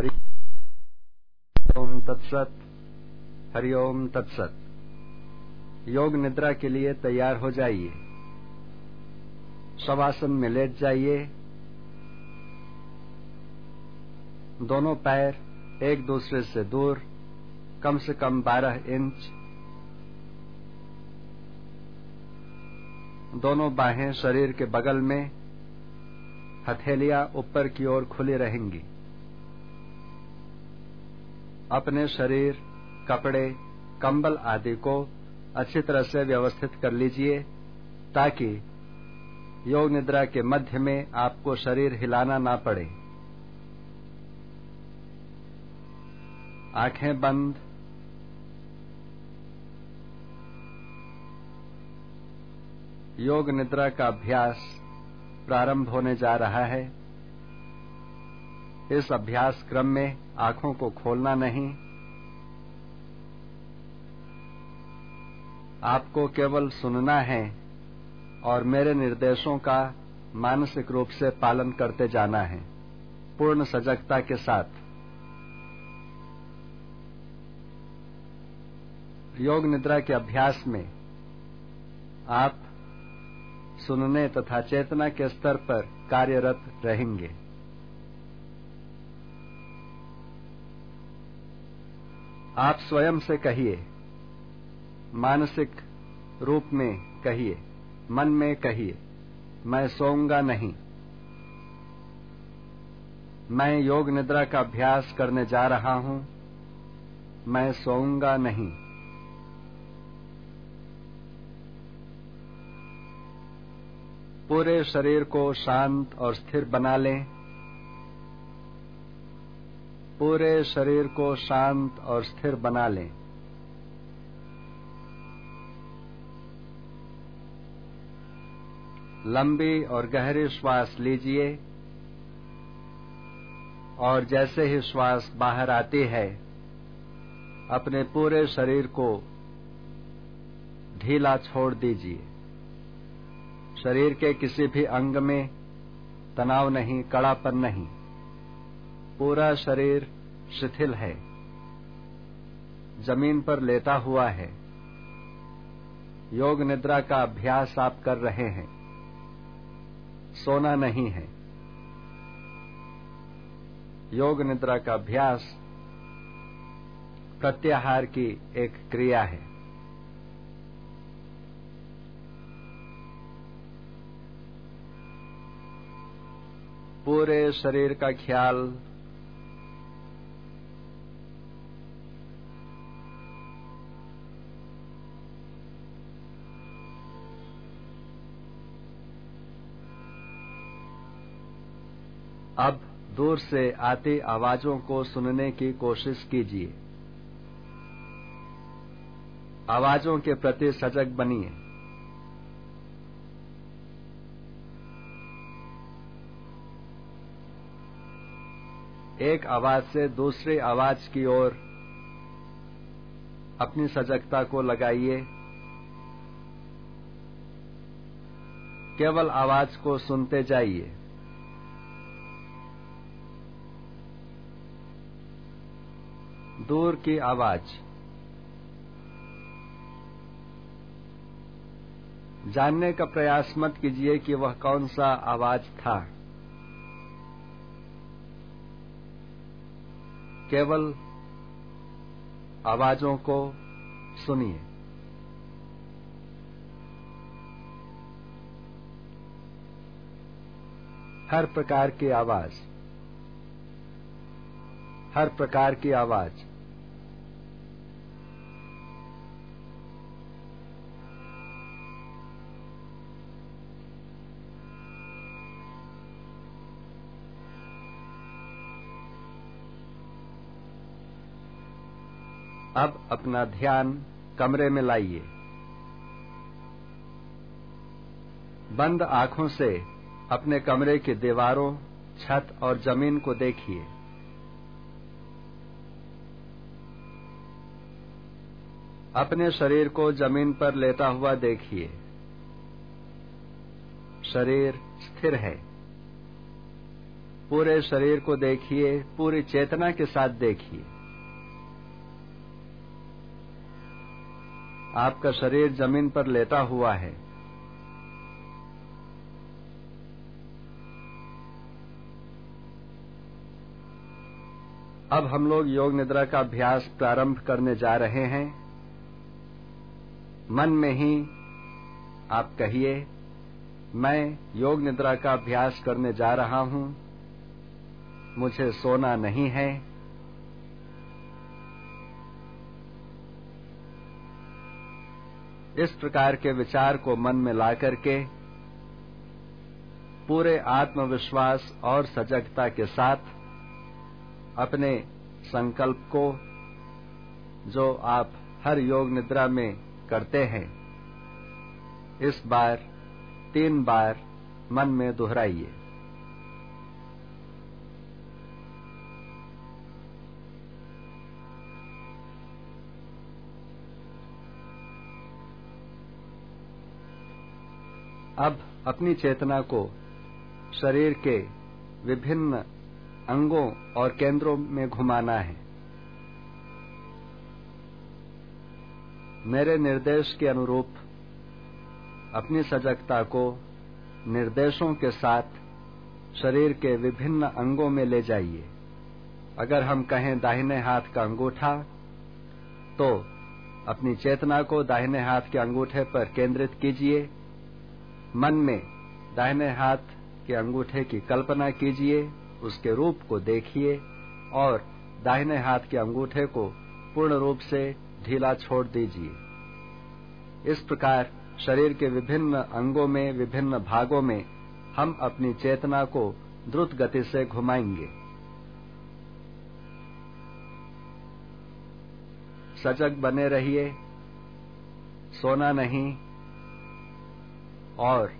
हरि ओम तत्सत हरिओम तत्सत। योग निद्रा के लिए तैयार हो जाइए। शवासन में लेट जाइए। दोनों पैर एक दूसरे से दूर, कम से कम 12 इंच। दोनों बाहें शरीर के बगल में, हथेलियाँ ऊपर की ओर खुली रहेंगी। अपने शरीर, कपड़े, कंबल आदि को अच्छी तरह से व्यवस्थित कर लीजिए, ताकि योग निद्रा के मध्य में आपको शरीर हिलाना ना पड़े। आँखें बंद। योग निद्रा का अभ्यास प्रारंभ होने जा रहा है। इस अभ्यास क्रम में आँखों को खोलना नहीं। आपको केवल सुनना है और मेरे निर्देशों का मानसिक रूप से पालन करते जाना है, पूर्ण सजगता के साथ। योग निद्रा के अभ्यास में आप सुनने तथा चेतना के स्तर पर कार्यरत रहेंगे। आप स्वयं से कहिए। मानसिक रूप में कहिए। मन में कहिए। मैं सोऊँगा नहीं। मैं योग निद्रा का अभ्यास करने जा रहा हूँ। मैं सोऊँगा नहीं। पूरे शरीर को शांत और स्थिर बना लें। पूरे शरीर को शांत और स्थिर बना लें। लंबी और गहरी श्वास लीजिए और जैसे ही श्वास बाहर आती है, अपने पूरे शरीर को ढीला छोड़ दीजिए। शरीर के किसी भी अंग में तनाव नहीं, कड़ापन नहीं। पूरा शरीर शिथिल है। ज़मीन पर लेटा हुआ है। योग निद्रा का अभ्यास आप कर रहे हैं। सोना नहीं है। योग निद्रा का अभ्यास प्रत्याहार की एक क्रिया है। पूरे शरीर का ख्याल अब दूर से आती आवाजों को सुनने की कोशिश कीजिए। आवाजों के प्रति सजग बनिए। एक आवाज़ से दूसरी आवाज़ की ओर अपनी सजगता को लगाइए। केवल आवाज़ को सुनते जाइए। दूर की आवाज़। जानने का प्रयास मत कीजिए कि वह कौन सा आवाज़ था। केवल आवाजों को सुनिए। हर प्रकार की आवाज़। हर प्रकार की आवाज़। अब अपना ध्यान कमरे में लाइए। बंद आँखों से अपने कमरे की दीवारों, छत और ज़मीन को देखिए। अपने शरीर को ज़मीन पर लेटा हुआ देखिए। शरीर स्थिर है। पूरे शरीर को देखिए, पूरी चेतना के साथ देखिए। आपका शरीर ज़मीन पर लेटा हुआ है। अब हम लोग योग निद्रा का अभ्यास प्रारंभ करने जा रहे हैं। मन में ही आप कहिए, मैं योग निद्रा का अभ्यास करने जा रहा हूँ। मुझे सोना नहीं है। इस प्रकार के विचार को मन में ला करके पूरे आत्मविश्वास और सजगता के साथ अपने संकल्प को जो आप हर योग निद्रा में करते हैं, इस बार, तीन बार मन में दोहराइए। अब अपनी चेतना को शरीर के विभिन्न अंगों और केंद्रों में घुमाना है। मेरे निर्देश के अनुरूप अपनी सजगता को निर्देशों के साथ शरीर के विभिन्न अंगों में ले जाइए। अगर हम कहें दाहिने हाथ का अंगूठा तो अपनी चेतना को दाहिने हाथ के अंगूठे पर केंद्रित कीजिए। मन में दाहिने हाथ के अंगूठे की कल्पना कीजिए, उसके रूप को देखिए और दाहिने हाथ के अंगूठे को पूर्ण रूप से ढीला छोड़ दीजिए। इस प्रकार शरीर के विभिन्न अंगों में, विभिन्न भागों में हम अपनी चेतना को द्रुत गति से घुमाएँगे। सजग बने रहिए, सोना नहीं और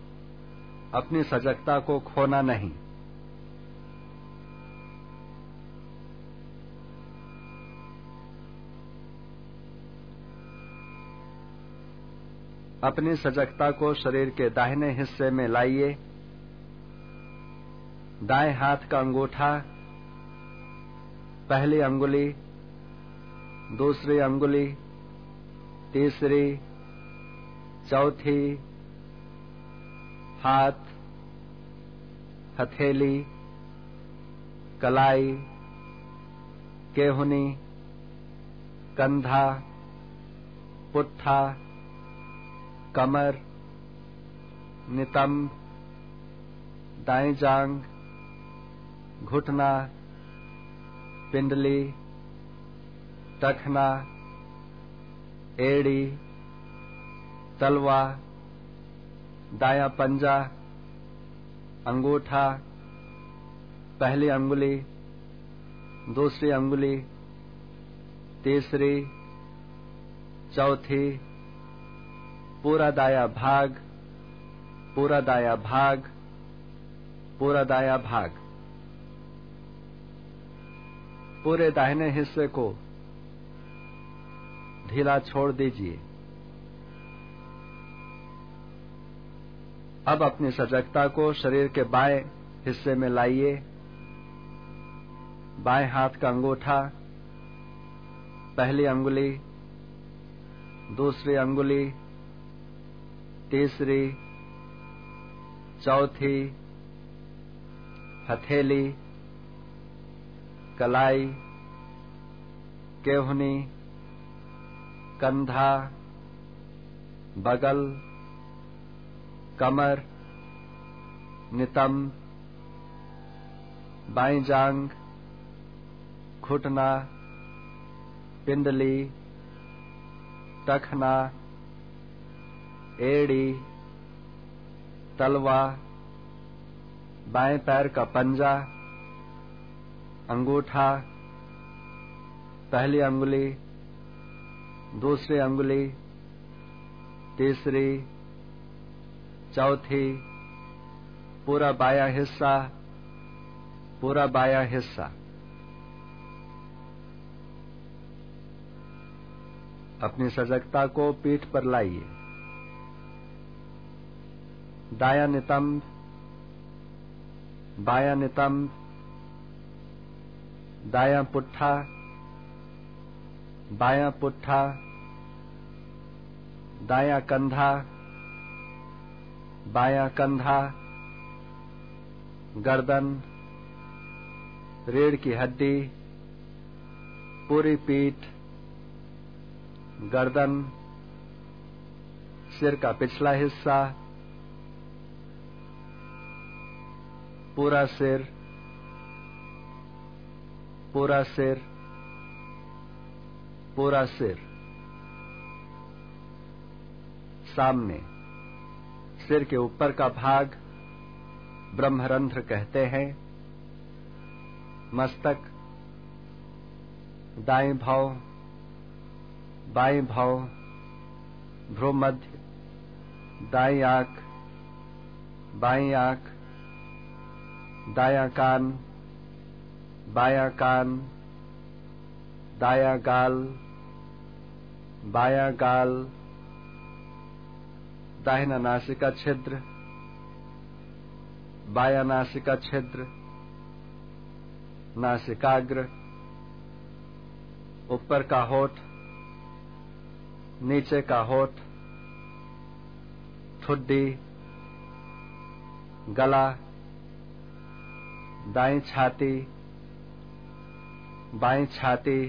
अपनी सजगता को खोना नहीं। अपनी सजगता को शरीर के दाहिने हिस्से में लाइए। दाएँ हाथ का अंगूठा, पहली अंगुली, दूसरी अंगुली, तीसरी, चौथी हाथ, हथेली, कलाई, केहुनी, कंधा, पुट्ठा, कमर, नितंब, दाएँ जांग, घुटना, पिंडली, टखना, एड़ी तलवा दाया पंजा, अंगूठा, पहली अंगुली, दूसरी अंगुली, तीसरी, चौथी, पूरा दाया भाग, पूरा दाया भाग, पूरा दाया भाग। पूरे दाहिने हिस्से को ढीला छोड़ दीजिए। अब अपनी सजगता को शरीर के बाएँ हिस्से में लाइए। बाएँ हाथ का अंगूठा, पहली अंगुली, दूसरी अंगुली, तीसरी, चौथी, हथेली, कलाई, केहुनी, कंधा, बगल कमर नितंब बाई जांग घुटना पिंडली टखना एड़ी तलवा बाएँ पैर का पंजा अंगूठा पहली अंगुली दूसरी अंगुली तीसरी चौथी, पूरा बाया हिस्सा, पूरा बाया हिस्सा। अपनी सजगता को पीठ पर लाइए। दाया नितंब, बाया नितंब, दाया पुट्ठा, बाया पुट्ठा, दाया कंधा बाया कंधा, गर्दन रीढ़ की हड्डी, पूरी पीठ, गर्दन, सिर का पिछला हिस्सा, पूरा सिर पूरा सिर पूरा सिर। सामने। सिर के ऊपर का भाग ब्रह्मरंध्र कहते हैं। मस्तक, दाएँ भाव, बाएँ भाव, भ्रूमध्य दाई आँख बाई आँख दाया कान बाया कान दाया गाल बाया गाल दाहिना नासिका छिद्र, बाया नासिका छिद्र, नासिकाग्र, ऊपर का होठ, नीचे का होठ, ठुड्डी, गला, दाई छाती, बाई छाती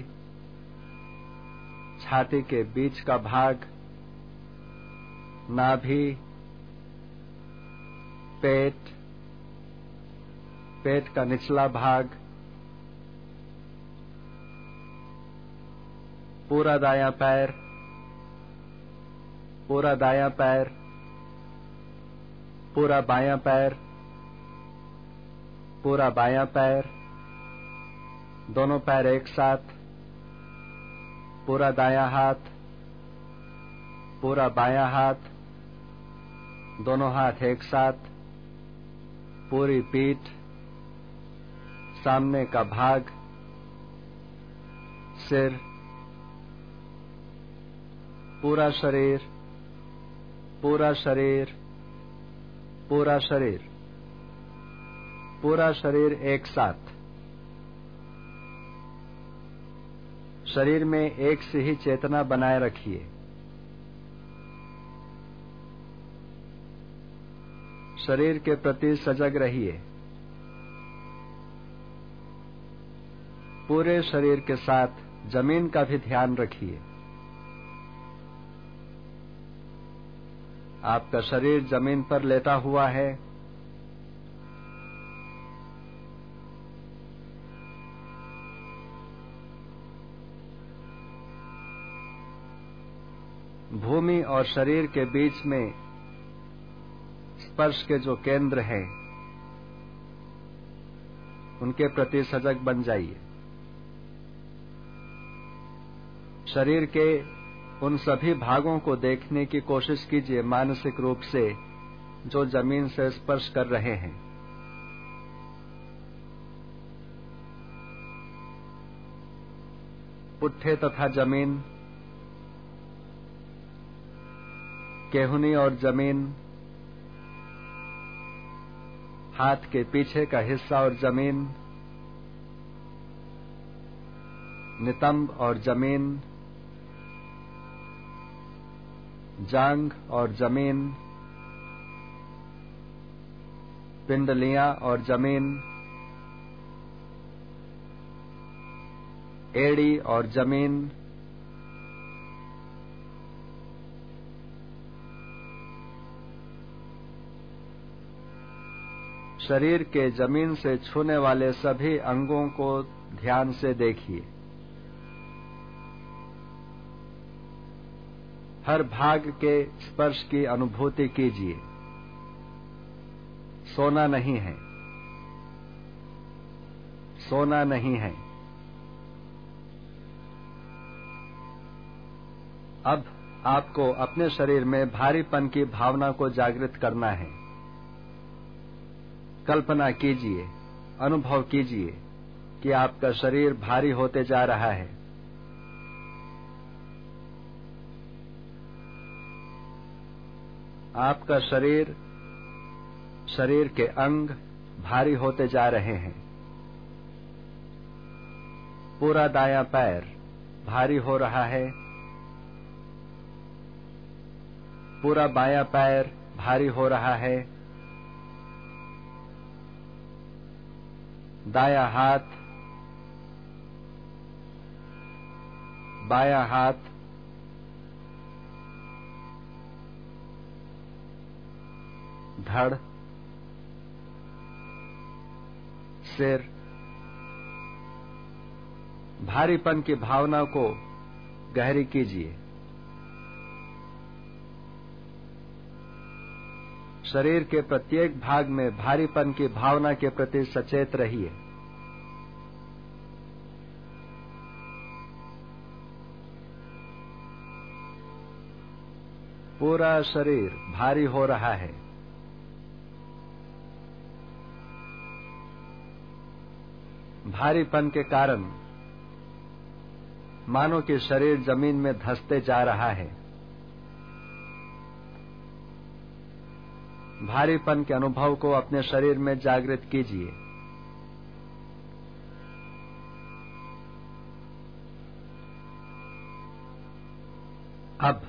छाती के बीच का भाग नाभि पेट पेट का निचला भाग, पूरा दाया पैर, पूरा दाया पैर, पूरा बाया पैर, पूरा बाया पैर, दोनों पैर एक साथ, पूरा दाया हाथ, पूरा बाया हाथ दोनों हाथ एक साथ, पूरी पीठ सामने का भाग, सिर, पूरा शरीर पूरा शरीर पूरा शरीर पूरा शरीर एक साथ। शरीर में एक से ही चेतना बनाए रखिए। शरीर के प्रति सजग रहिए। पूरे शरीर के साथ ज़मीन का भी ध्यान रखिए। आपका शरीर ज़मीन पर लेटा हुआ है। भूमि और शरीर के बीच में स्पर्श के जो केंद्र हैं, उनके प्रति सजग बन जाइए। शरीर के उन सभी भागों को देखने की कोशिश कीजिए मानसिक रूप से, जो ज़मीन से स्पर्श कर रहे हैं। पुट्ठे तथा ज़मीन, केहुनी और ज़मीन हाथ के पीछे का हिस्सा और ज़मीन, नितंब और ज़मीन जांग और ज़मीन, पिंडलियाँ और ज़मीन, एड़ी और ज़मीन शरीर के ज़मीन से छूने वाले सभी अंगों को ध्यान से देखिए। हर भाग के स्पर्श की अनुभूति कीजिए। सोना नहीं है। सोना नहीं है। अब आपको अपने शरीर में भारीपन की भावना को जागृत करना है। कल्पना कीजिए, अनुभव कीजिए कि आपका शरीर भारी होते जा रहा है। आपका शरीर शरीर के अंग भारी होते जा रहे हैं। पूरा दाया पैर भारी हो रहा है। पूरा बाया पैर भारी हो रहा है। दाया हाथ, बाया हाथ, धड़ सिर भारीपन की भावना को गहरी कीजिए। शरीर के प्रत्येक भाग में भारीपन की भावना के प्रति सचेत रहिए। पूरा शरीर भारी हो रहा है। भारीपन के कारण मानो कि शरीर ज़मीन में धसते जा रहा है। भारीपन के अनुभव को अपने शरीर में जागृत कीजिए। अब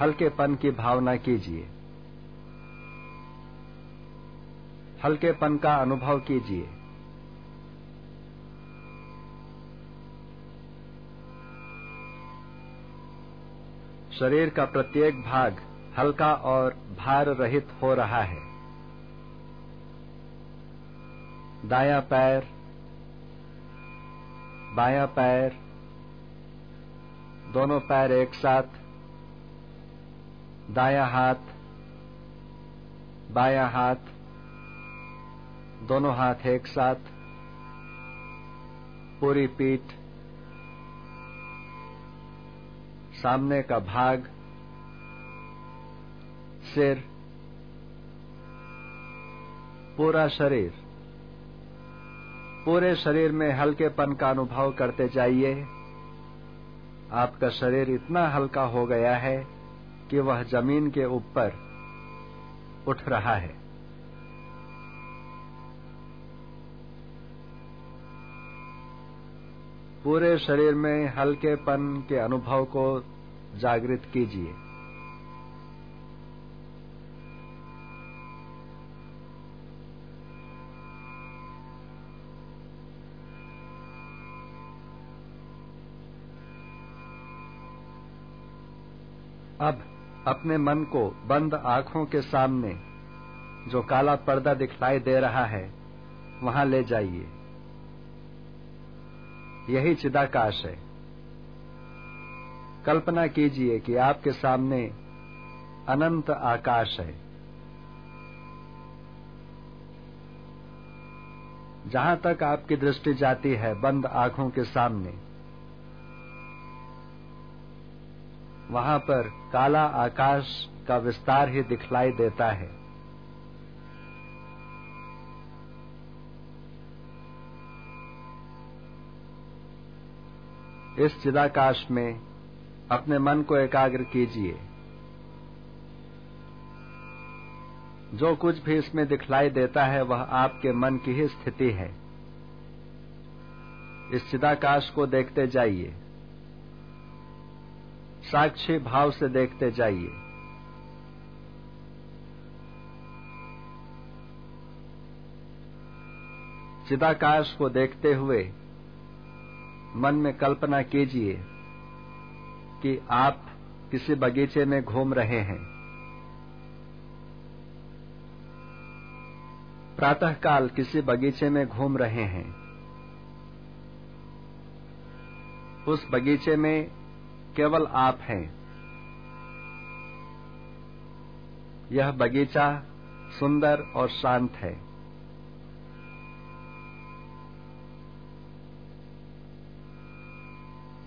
हल्केपन की भावना कीजिए। हल्केपन का अनुभव कीजिए। शरीर का प्रत्येक भाग हल्का और भार रहित हो रहा है। दाया पैर, बाया पैर, दोनों पैर एक साथ दाया हाथ, बाया हाथ, दोनों हाथ एक साथ, पूरी पीठ, सामने का भाग, सिर, पूरा शरीर। पूरे शरीर में हल्केपन का अनुभव करते जाइए। आपका शरीर इतना हल्का हो गया है कि वह ज़मीन के ऊपर उठ रहा है। पूरे शरीर में हल्केपन के अनुभव को जागृत कीजिए। अब अपने मन को बंद आँखों के सामने, जो काला पर्दा दिखलाई दे रहा है, वहाँ ले जाइए। यही चिदाकाश है। कल्पना कीजिए कि आपके सामने अनंत आकाश है। जहाँ तक आपकी दृष्टि जाती है बंद आँखों के सामने वहाँ पर काला आकाश का विस्तार ही दिखलाई देता है। इस चिदाकाश में अपने मन को एकाग्र कीजिए। जो कुछ भी इसमें दिखलाई देता है, वह आपके मन की ही स्थिति है। इस चिदाकाश को देखते जाइए। साक्षी भाव से देखते जाइए। चिदाकाश को देखते हुए मन में कल्पना कीजिए कि आप किसी बगीचे में घूम रहे हैं। प्रातःकाल किसी बगीचे में घूम रहे हैं। उस बगीचे में केवल आप हैं। यह बगीचा सुंदर और शांत है।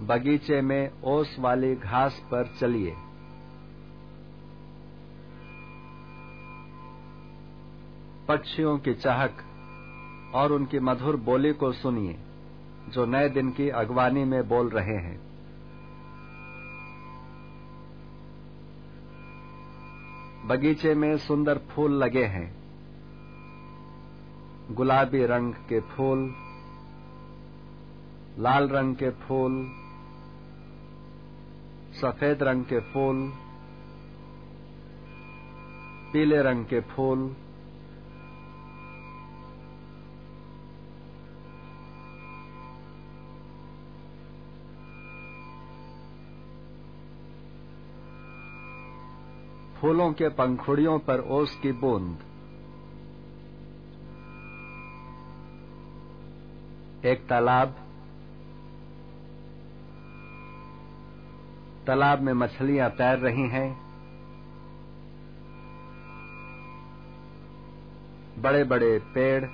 बगीचे में ओस वाली घास पर चलिए। पक्षियों की चहक और उनकी मधुर बोली को सुनिए, जो नए दिन की अगवानी में बोल रहे हैं। बगीचे में सुंदर फूल लगे हैं। गुलाबी रंग के फूल, लाल रंग के फूल, सफ़ेद रंग के फूल, पीले रंग के फूल फूलों के पंखुड़ियों पर ओस की बूंद। एक तालाब। तालाब में मछलियाँ तैर रही हैं। बड़े बड़े पेड़।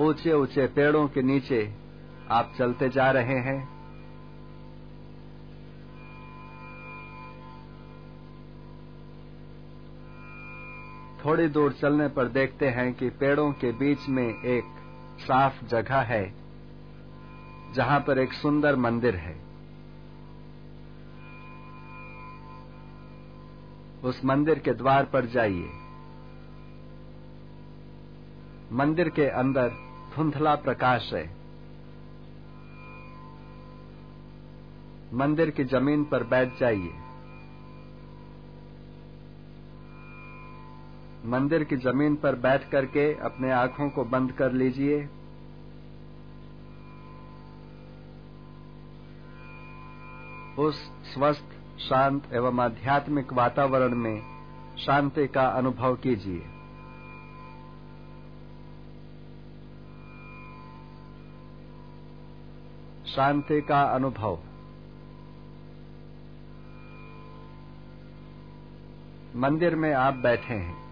ऊँचे ऊँचे पेड़ों के नीचे आप चलते जा रहे हैं। थोड़ी दूर चलने पर देखते हैं कि पेड़ों के बीच में एक साफ़ जगह है, जहाँ पर एक सुंदर मंदिर है। उस मंदिर के द्वार पर जाइए। मंदिर के अंदर धुंधला प्रकाश है। मंदिर की ज़मीन पर बैठ जाइए। मंदिर की ज़मीन पर बैठ करके अपने आँखों को बंद कर लीजिए। उस स्वस्थ, शांत एवं आध्यात्मिक वातावरण में शांति का अनुभव कीजिए। शांति का अनुभव। मंदिर में आप बैठे हैं।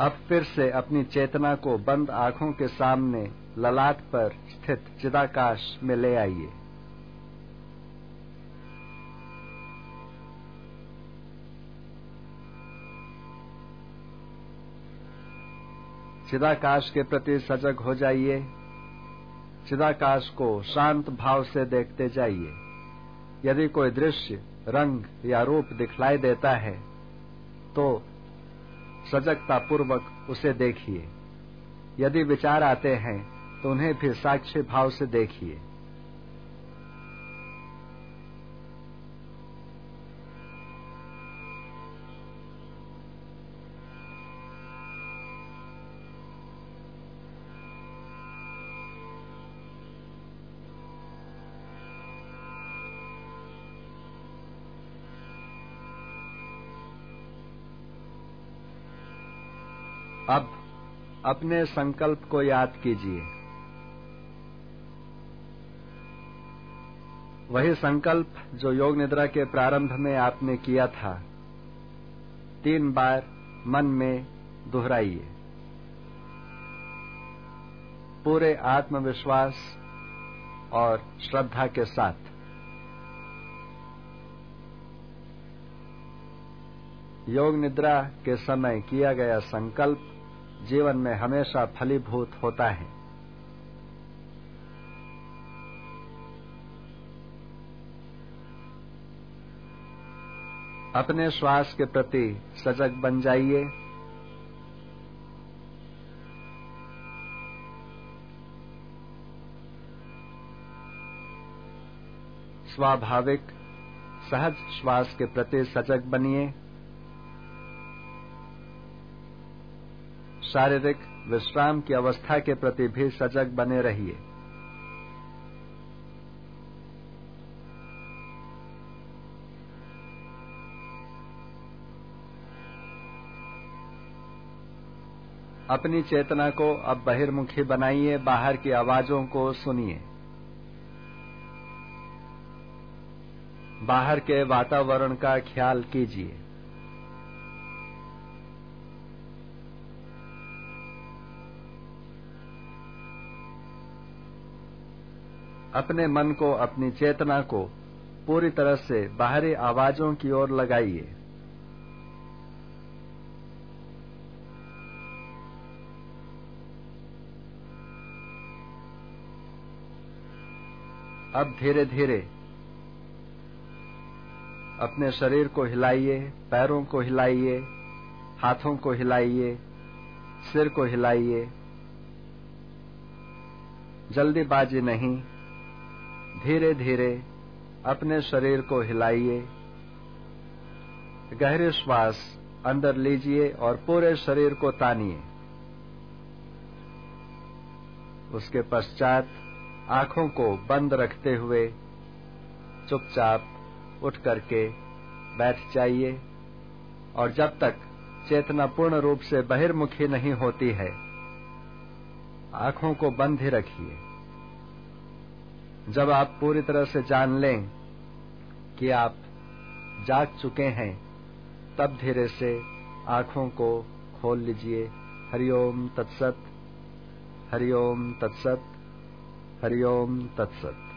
अब फिर से अपनी चेतना को बंद आँखों के सामने ललाट पर स्थित चिदाकाश में ले आइए। चिदाकाश के प्रति सजग हो जाइए। चिदाकाश को शांत भाव से देखते जाइए। यदि कोई दृश्य, रंग या रूप दिखलाई देता है तो सजगता पूर्वक उसे देखिए। यदि विचार आते हैं तो उन्हें फिर साक्षी भाव से देखिए। अब अपने संकल्प को याद कीजिए। वही संकल्प जो योग निद्रा के प्रारंभ में आपने किया था, तीन बार मन में दोहराइए। पूरे आत्मविश्वास और श्रद्धा के साथ। योग निद्रा के समय किया गया संकल्प जीवन में हमेशा फलीभूत होता है। अपने श्वास के प्रति सजग बन जाइए। स्वाभाविक, सहज श्वास के प्रति सजग बनिए। शारीरिक विश्राम की अवस्था के प्रति भी सजग बने रहिए। अपनी चेतना को अब बहिर्मुखी बनाइए, बाहर की आवाजों को सुनिए। बाहर के वातावरण का ख्याल कीजिए। अपने मन को, अपनी चेतना को पूरी तरह से बाहरी आवाजों की ओर लगाइए। अब धीरे धीरे अपने शरीर को हिलाइए, पैरों को हिलाइए, हाथों को हिलाइए, सिर को हिलाइए। जल्दीबाजी नहीं। धीरे धीरे अपने शरीर को हिलाइए। गहरे श्वास अंदर लीजिए और पूरे शरीर को तानिए। उसके पश्चात आँखों को बंद रखते हुए चुपचाप उठ करके बैठ जाइए और जब तक चेतना पूर्ण रूप से बहिर्मुखी नहीं होती है, आँखों को बंद ही रखिए। जब आप पूरी तरह से जान लें कि आप जाग चुके हैं, तब धीरे से आँखों को खोल लीजिए। हरिओम तत्सत हरिओम तत्सत हरिओम तत्सत।